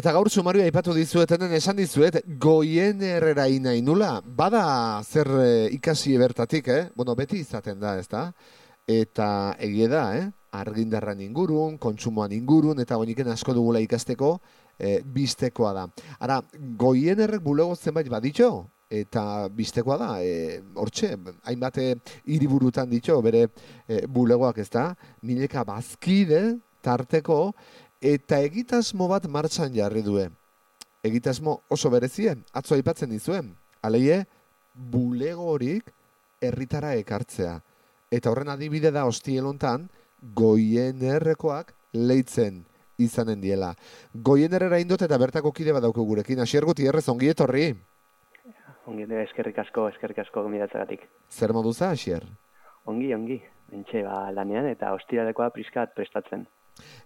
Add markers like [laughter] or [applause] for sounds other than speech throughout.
Eta gaur sumario aipatu dizuetenen esan dizuet, goien errera inai nula, bada zer e, ikasi bertatik, eh? Bueno, beti izaten da, ez da? Eta egie da, eh? Argindarran ingurun, kontsumoan ingurun, eta boniken asko dugula ikasteko, e, bistekoa da. Ara, goien errek bulego zenbait baditxo, eta bistekoa da, e, hortxe, hainbat hiriburutan ditxo, bere e, bulegoak ez da, mileka bazkide, tarteko, eta egitasmo bat martxan jarri due. Egitasmo oso berezien, atzo aipatzen dizuen. Aleie, bulegorik herritara ekartzea. Eta horren adibide da hostielontan, goien errekoak leitzen izanen diela. Goien errera indot eta bertako kide bat dauko gurekin. Asier guti errez, ongi etorri? Ongi, eskerrik asko, eskerrik asko gomidatzagatik. Zer moduza, Asier? Ongi, ongi. Bentxe, ba, lanean eta hostiralekoa priskat prestatzen.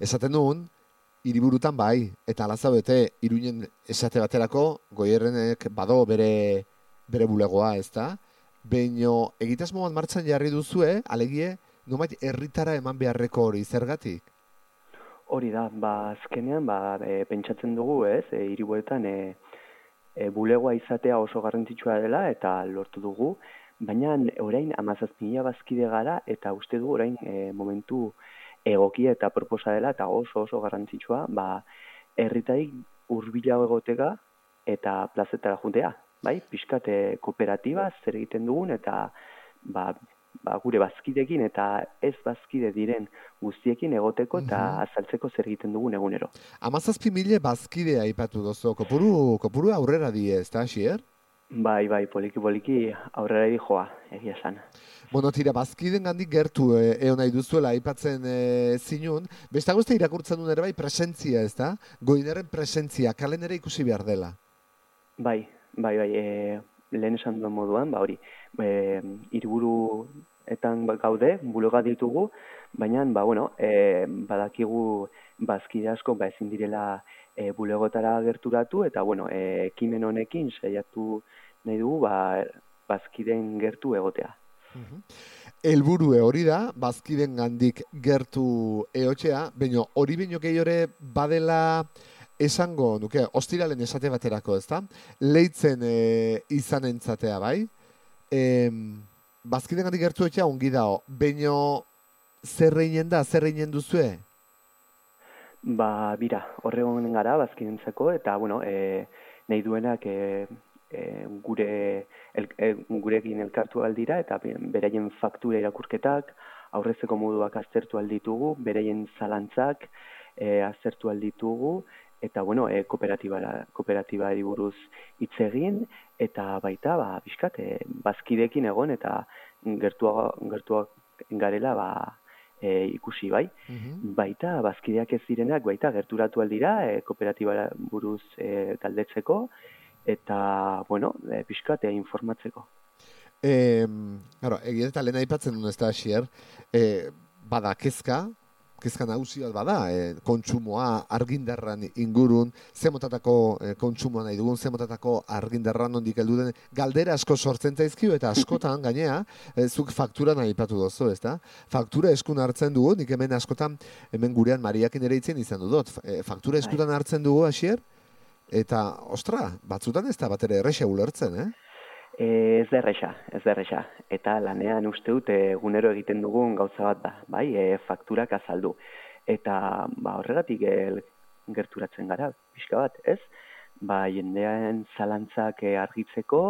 Esaten duen, hiriburutan bai, eta alaza bete, iruinen esate baterako, goierrenek bado bere, bere bulegoa, ez da? Beino, egitasmo bat martxan jarri duzue, alegie, nomait herritara eman beharreko hori, zergatik? Hori da, ba, azkenean, ba, e, pentsatzen dugu, ez, e, hiribuetan, e, e, bulegoa izatea oso garrantzitsua dela, eta lortu dugu, baina orain amazazpila bazkide gara, eta uste du orain e, momentu, egokia eta proposa dela eta oso oso garrantzitsua, ba, herritaik hurbilago egotega eta plazetara juntea, bai? Piskate kooperatiba zer egiten dugun eta ba, ba, gure bazkidekin eta ez bazkide diren guztiekin egoteko eta mhm. azaltzeko zer egiten dugun egunero. Amazazpi mile bazkidea aipatu dozo, kopuru, kopuru aurrera die, ez da, Xier? Bai, bai, poliki, poliki aurrera di joa, egia esan. Bueno, tira, bazkiden gandik gertu e, egon nahi duzuela, aipatzen e, zinun. Bestago ez irakurtzen duen ere bai presentzia, ez da? Goineren presentzia, kalen ere ikusi behar dela. Bai, bai, bai, e, lehen esan duen moduan, ba hori, e, iriburu etan gaude, buloga ditugu, baina, ba, bueno, e, badakigu bazkide asko, ba, ezin direla e, bulegotara gerturatu, eta, bueno, e, kimen honekin saiatu nahi dugu, ba, bazkiden gertu egotea. Elburue hori da, bazkiden gandik gertu eotxea, baina hori baino gehiore badela esango, nuke, ostiralen esate baterako, ez da? Leitzen e, izan entzatea, bai? E, bazkiden gandik gertu eotxea ongi dao, baina zerreinen da, zerreinen duzue? Ba, bira, horregon gara bazkidentzako, eta, bueno, e, nahi duenak e, e, gure el, e, gurekin elkartu aldira eta beraien faktura irakurketak aurrezeko moduak aztertu alditugu, beraien zalantzak e, aztertu alditugu eta bueno, e, kooperatiba kooperatiba buruz hitz egin eta baita ba bizkat e, bazkidekin egon eta gertua gertuak garela ba e, ikusi bai. Mhm. Baita bazkideak ez direnak baita gerturatu aldira e, kooperatiba buruz e, galdetzeko eta, bueno, e, pixkat informatzeko. E, claro, egia eta lehen aipatzen duen ez da, Xier, e, bada kezka, kezka nagusi bat bada, e, kontsumoa argindarran ingurun, ze motatako e, kontsumoa nahi dugun, ze motatako argindarran ondik heldu den, galdera asko sortzen zaizkio eta askotan [laughs] gainea, e, zuk faktura nahi ipatu dozu, ez da? Faktura eskun hartzen dugu, nik hemen askotan, hemen gurean mariakin ere itzen izan dut, e, faktura bai. eskutan hartzen dugu, Asier? Eta, ostra, batzutan ez da bat ere erresa ulertzen, eh? E, ez da erresa, ez da erresa. Eta lanean uste dut egunero egiten dugun gauza bat da, bai, e, fakturak azaldu. Eta ba, horregatik e, gerturatzen gara, pixka bat, ez? Ba, jendean zalantzak argitzeko,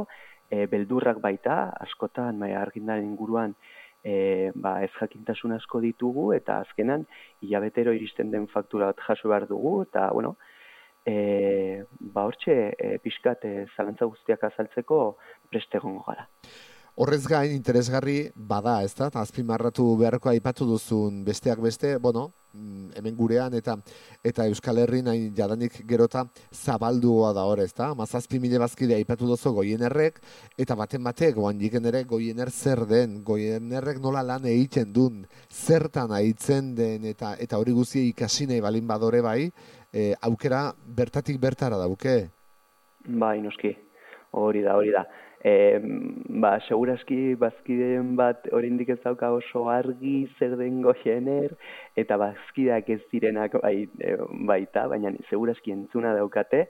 e, beldurrak baita, askotan, bai, argindan inguruan, e, ba, ez jakintasun asko ditugu, eta azkenan, hilabetero iristen den faktura bat jaso behar dugu, eta, bueno, e, ba hortxe e, pixkat e, zalantza guztiak azaltzeko preste egongo gara. Horrez gain, interesgarri, bada, ez da, azpimarratu beharko aipatu duzun besteak beste, bueno, mm, hemen gurean eta eta Euskal Herri nahi jadanik gerota zabaldua da hor, ez da, mazazpi mile bazkide aipatu duzu goienerrek, eta baten batek, goan jiken ere goiener zer den, goienerrek nola lan egiten duen, zertan aitzen den, eta eta hori guzti ikasi nahi balin badore bai, e, aukera bertatik bertara dauke. Bai, noski, hori da, hori da. e, ba, seguraski bazkideen bat oraindik ez dauka oso argi zer den goiener, eta bazkideak ez direnak bai, e, baita, baina seguraski entzuna daukate,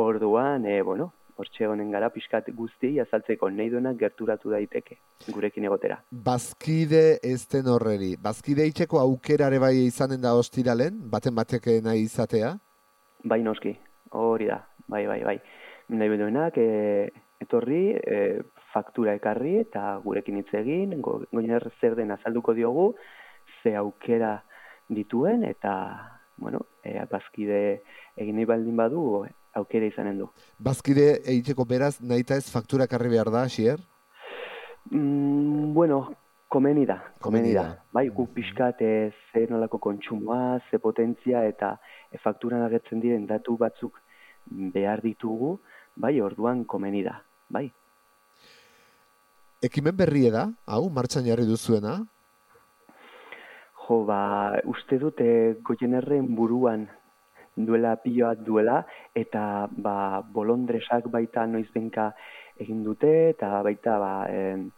orduan, e, bueno, hortxe honen gara pixkat guzti azaltzeko nahi duenak gerturatu daiteke gurekin egotera. Bazkide ez den horreri, bazkide itxeko aukerare bai izanen da ostiralen, baten bateke nahi izatea? Bai noski, hori da, bai, bai, bai. Nahi duenak, e, etorri, e, faktura ekarri eta gurekin hitz egin, go, goiner zer den azalduko diogu, ze aukera dituen eta, bueno, e, bazkide egin nahi baldin badu, aukera izanen du. Bazkide egiteko beraz, nahita ez faktura karri behar da, Xier? Mm, bueno, komeni da, komeni da. Bai, guk pixkat e, ze nolako kontsumoa, ze potentzia eta e, fakturan agertzen diren datu batzuk behar ditugu, bai, orduan komeni da, bai. Ekimen berri da, hau, martxan jarri duzuena? Jo, ba, uste dute goienerren buruan duela piloa duela eta ba, bolondresak baita noizbenka egin dute eta baita ba, em,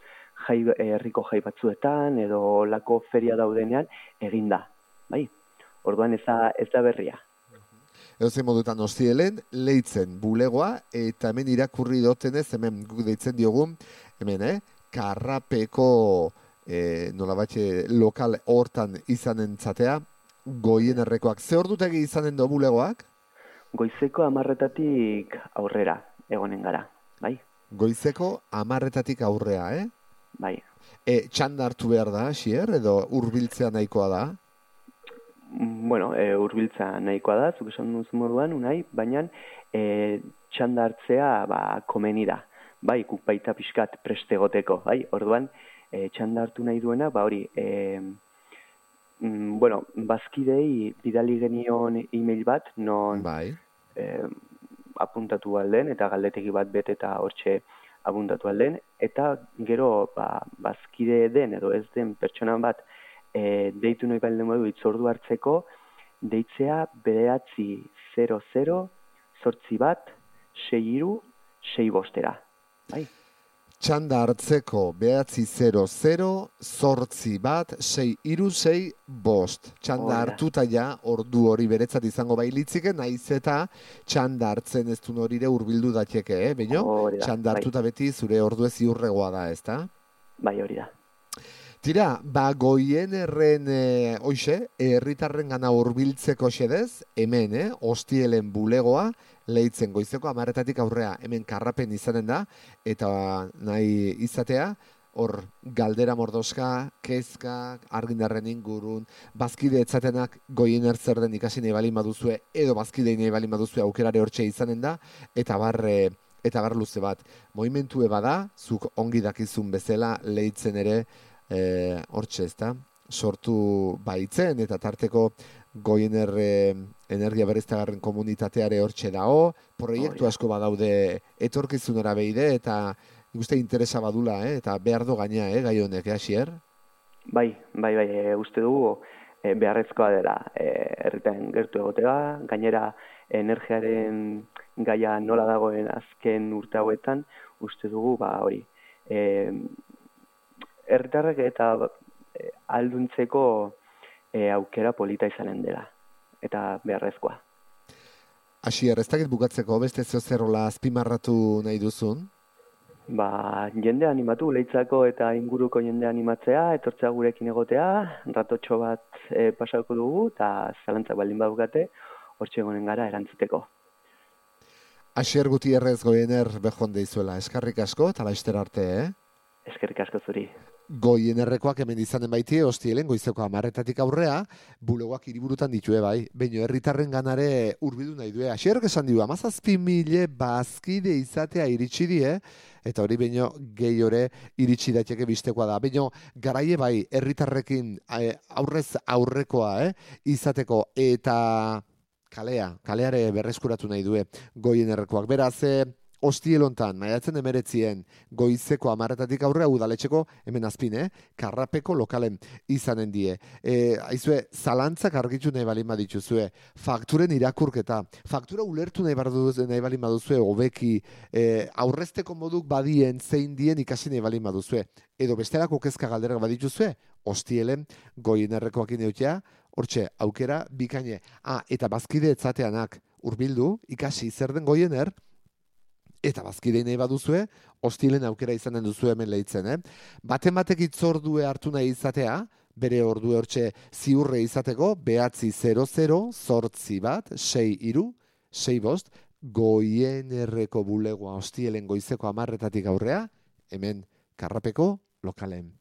jai, herriko jai batzuetan edo lako feria daudenean eginda, bai? Orduan ez da, ez da berria. Edo zein modutan hostielen, leitzen bulegoa, eta hemen irakurri dotenez, hemen guk deitzen diogun, hemen, eh? Karrapeko eh, nola batxe lokal hortan izanen zatea, goien errekoak. Ze ordutegi izanen do bulegoak? Goizeko amarretatik aurrera egonen gara, bai? Goizeko amarretatik aurrea, eh? Bai. E, txanda hartu behar da, xier, edo hurbiltzea nahikoa da? Bueno, e, urbiltza nahikoa da, zuk esan duzu moduan, unai, baina e, txanda hartzea ba, komeni da. Bai, guk baita pixkat prestegoteko, bai? Orduan, e, txanda hartu nahi duena, ba hori, e, mm, bueno, bazkidei bidali genion e-mail bat, non Bai. eh, apuntatu alden, eta galdetegi bat bet eta hortxe apuntatu alden, eta gero ba, bazkide den edo ez den pertsona bat e, deitu nahi baldin modu itzordu hartzeko, deitzea bederatzi 00 sortzi bat, sei iru, sei bostera. Bai? Txanda hartzeko behatzi 00, sortzi bat, sei iru, sei bost. Txanda da. hartuta ja, ordu hori beretzat izango bailitzike, naiz eta txanda hartzen ez duen horire urbildu dateke, eh? Hori da, txanda bai. hartuta beti zure ordu ez ziurregoa da, ezta? Bai hori da. Tira, ba goien erren, e, oixe, herritarren gana urbiltzeko xedez, hemen, eh, ostielen bulegoa, lehitzen goizeko amaretatik aurrea, hemen karrapen izanen da, eta nahi izatea, hor galdera mordoska, kezka, argindarren ingurun, bazkide etzatenak goien zer den ikasi nahi balin baduzue, edo bazkidei nahi balin baduzue aukerare hortxe izanen da, eta bar, e, eta bar luze bat. Moimentue bada, zuk ongi dakizun bezala, lehitzen ere, e, hortxe ezta, sortu baitzen, eta tarteko goiener energia berriztagarren komunitateare hortxe dago, proiektu Oh, asko badaude etorkizunera behide, eta uste interesa badula, eh? eta behar do gaina, eh, gai honek, eh, Asier? Bai, bai, bai, e, uste dugu e, beharrezkoa dela e, herritan gertu egotea, gainera energiaren gaia nola dagoen azken urte hauetan, uste dugu, ba, hori, e, herritarrek eta alduntzeko e, aukera polita izanen dela, eta beharrezkoa. Asier, ez dakit bukatzeko, beste zeo zerrola azpimarratu nahi duzun? Ba, jende animatu, leitzako eta inguruko jende animatzea, etortzea gurekin egotea, ratotxo bat e, pasauko dugu, eta zalantzak baldin badukate, hortxe egonen gara erantzuteko. Asier Gutierrez goiener behonde izuela, eskarrik asko, eta laizter arte, eh? Eskerrik asko zuri. Goienerrekoak hemen izanen baiti, hostielen goizeko amarretatik aurrea, bulegoak hiriburutan ditue bai, baino herritarren ganare urbidu nahi due. Asierrek esan dio, amazazpi mile bazkide izatea iritsi die, eta hori baino gehiore iritsi daiteke bistekoa da. Baino garaie bai, herritarrekin eh, aurrez aurrekoa eh, izateko, eta kalea, kaleare berreskuratu nahi due goienerrekoak. Beraz, eh, Ostielontan, maiatzen emeretzien, goizeko amaretatik aurrea udaletxeko, hemen azpin, eh? karrapeko lokalen izanen die. E, aizue, zalantzak argitu nahi balin badituzue, fakturen irakurketa, faktura ulertu nahi, bardu, nahi balin baduzue, hobeki, e, aurrezteko moduk badien, zein dien ikasi nahi balin baduzue. Edo bestelako kezka galderak badituzue, ostielen, goien errekoak ineutia, hortxe, aukera, bikaine. Ah, eta bazkide etzateanak, urbildu, ikasi zer den goiener, eta bazkidei nahi baduzue, hostilen aukera izanen duzu hemen lehitzen, eh? Baten batek itzordue hartu nahi izatea, bere ordu hortxe ziurre izateko, behatzi 00, sortzi bat, sei iru, sei bost, goien erreko bulegoa hostielen goizeko amarretatik aurrea, hemen karrapeko lokalen.